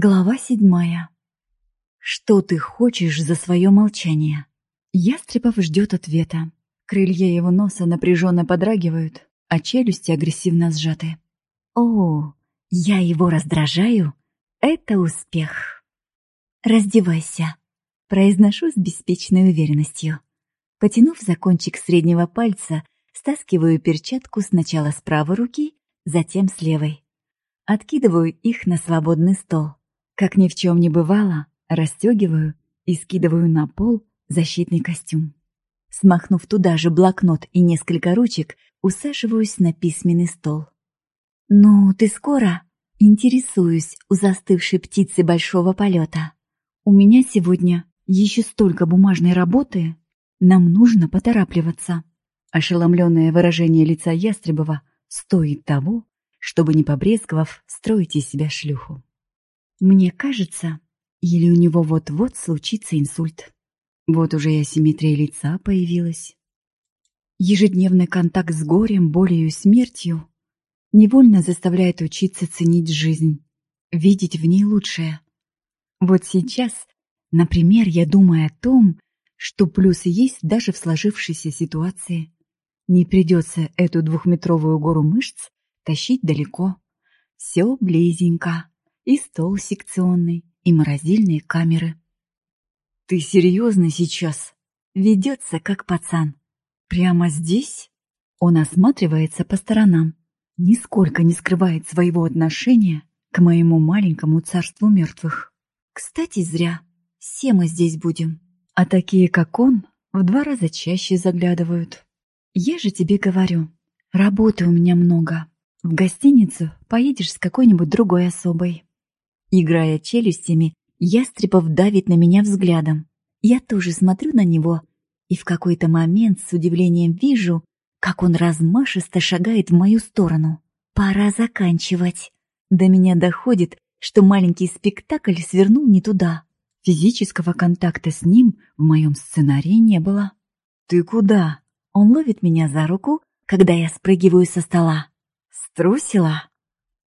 Глава седьмая. Что ты хочешь за свое молчание? Ястребов ждет ответа. Крылья его носа напряженно подрагивают, а челюсти агрессивно сжаты. О, я его раздражаю? Это успех. Раздевайся. Произношу с беспечной уверенностью. Потянув за кончик среднего пальца, стаскиваю перчатку сначала с правой руки, затем с левой. Откидываю их на свободный стол. Как ни в чем не бывало, расстегиваю и скидываю на пол защитный костюм. Смахнув туда же блокнот и несколько ручек, усаживаюсь на письменный стол. «Ну, ты скоро?» Интересуюсь у застывшей птицы большого полета. «У меня сегодня еще столько бумажной работы. Нам нужно поторапливаться». Ошеломленное выражение лица Ястребова стоит того, чтобы, не побрезговав, строить из себя шлюху. Мне кажется, или у него вот-вот случится инсульт. Вот уже и асимметрия лица появилась. Ежедневный контакт с горем, болью и смертью невольно заставляет учиться ценить жизнь, видеть в ней лучшее. Вот сейчас, например, я думаю о том, что плюсы есть даже в сложившейся ситуации. Не придется эту двухметровую гору мышц тащить далеко. Все близенько и стол секционный, и морозильные камеры. «Ты серьезно сейчас?» Ведется, как пацан. «Прямо здесь?» Он осматривается по сторонам, нисколько не скрывает своего отношения к моему маленькому царству мертвых. Кстати, зря. Все мы здесь будем. А такие, как он, в два раза чаще заглядывают. Я же тебе говорю, работы у меня много. В гостиницу поедешь с какой-нибудь другой особой. Играя челюстями, Ястребов давит на меня взглядом. Я тоже смотрю на него и в какой-то момент с удивлением вижу, как он размашисто шагает в мою сторону. Пора заканчивать. До меня доходит, что маленький спектакль свернул не туда. Физического контакта с ним в моем сценарии не было. «Ты куда?» Он ловит меня за руку, когда я спрыгиваю со стола. «Струсила?»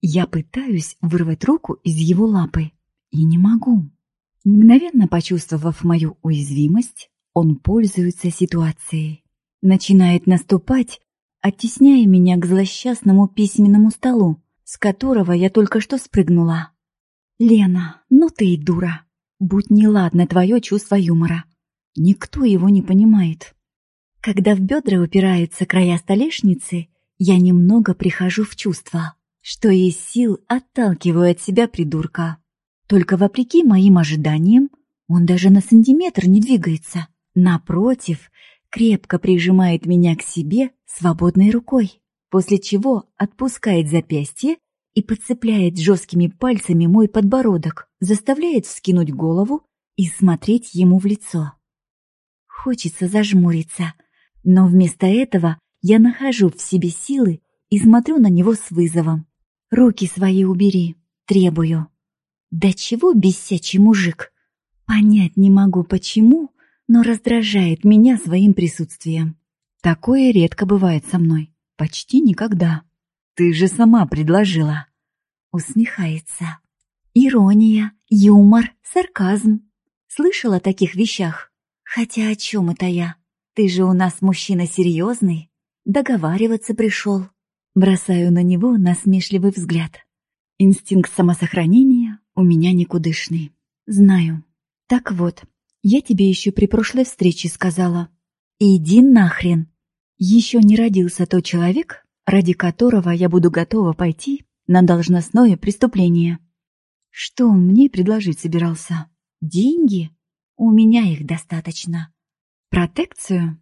Я пытаюсь вырвать руку из его лапы и не могу. Мгновенно почувствовав мою уязвимость, он пользуется ситуацией. Начинает наступать, оттесняя меня к злосчастному письменному столу, с которого я только что спрыгнула. «Лена, ну ты и дура. Будь неладно твое чувство юмора. Никто его не понимает». Когда в бедра упираются края столешницы, я немного прихожу в чувство что из сил отталкиваю от себя придурка. Только вопреки моим ожиданиям, он даже на сантиметр не двигается. Напротив, крепко прижимает меня к себе свободной рукой, после чего отпускает запястье и подцепляет жесткими пальцами мой подбородок, заставляет вскинуть голову и смотреть ему в лицо. Хочется зажмуриться, но вместо этого я нахожу в себе силы и смотрю на него с вызовом. Руки свои убери, требую. Да чего бесячий мужик? Понять не могу почему, но раздражает меня своим присутствием. Такое редко бывает со мной, почти никогда. Ты же сама предложила. Усмехается. Ирония, юмор, сарказм. Слышала о таких вещах? Хотя о чем это я? Ты же у нас мужчина серьезный. Договариваться пришел. Бросаю на него насмешливый взгляд. Инстинкт самосохранения у меня никудышный. Знаю. Так вот, я тебе еще при прошлой встрече сказала. Иди нахрен. Еще не родился тот человек, ради которого я буду готова пойти на должностное преступление. Что он мне предложить собирался? Деньги? У меня их достаточно. Протекцию?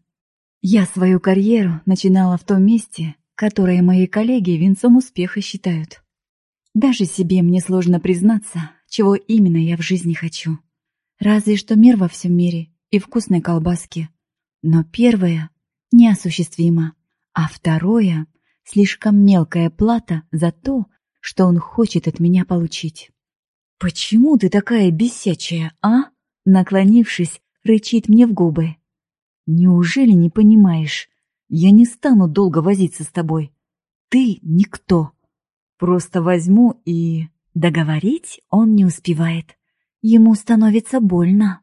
Я свою карьеру начинала в том месте, которые мои коллеги венцом успеха считают. Даже себе мне сложно признаться, чего именно я в жизни хочу. Разве что мир во всем мире и вкусной колбаски. Но первое неосуществимо, а второе — слишком мелкая плата за то, что он хочет от меня получить. «Почему ты такая бесячая, а?» Наклонившись, рычит мне в губы. «Неужели не понимаешь, я не стану долго возиться с тобой. Ты никто. Просто возьму и... Договорить он не успевает. Ему становится больно.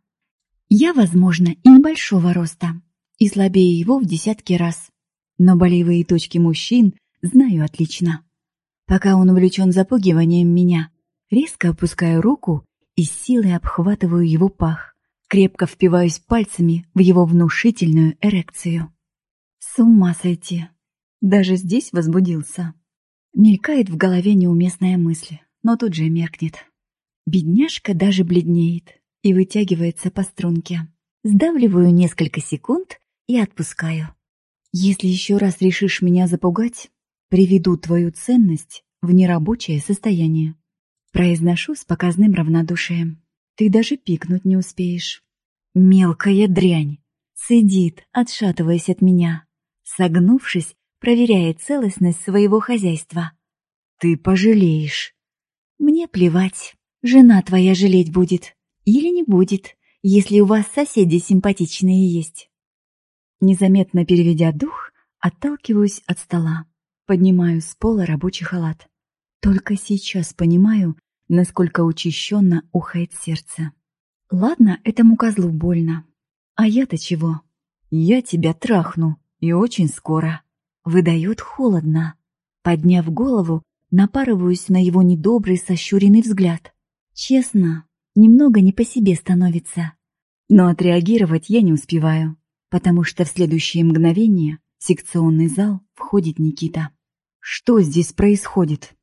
Я, возможно, и небольшого роста, и слабее его в десятки раз. Но болевые точки мужчин знаю отлично. Пока он увлечен запугиванием меня, резко опускаю руку и с силой обхватываю его пах, крепко впиваюсь пальцами в его внушительную эрекцию. С ума сойти. Даже здесь возбудился. Мелькает в голове неуместная мысль, но тут же меркнет. Бедняжка даже бледнеет и вытягивается по струнке. Сдавливаю несколько секунд и отпускаю. Если еще раз решишь меня запугать, приведу твою ценность в нерабочее состояние. Произношу с показным равнодушием. Ты даже пикнуть не успеешь. Мелкая дрянь. Сидит, отшатываясь от меня. Согнувшись, проверяет целостность своего хозяйства. Ты пожалеешь. Мне плевать. Жена твоя жалеть будет. Или не будет, если у вас соседи симпатичные есть. Незаметно переведя дух, отталкиваюсь от стола. Поднимаю с пола рабочий халат. Только сейчас понимаю, насколько учащенно ухает сердце. Ладно, этому козлу больно. А я-то чего? Я тебя трахну, и очень скоро. Выдает холодно. Подняв голову, напарываюсь на его недобрый сощуренный взгляд. Честно, немного не по себе становится. Но отреагировать я не успеваю, потому что в следующее мгновение в секционный зал входит Никита. Что здесь происходит?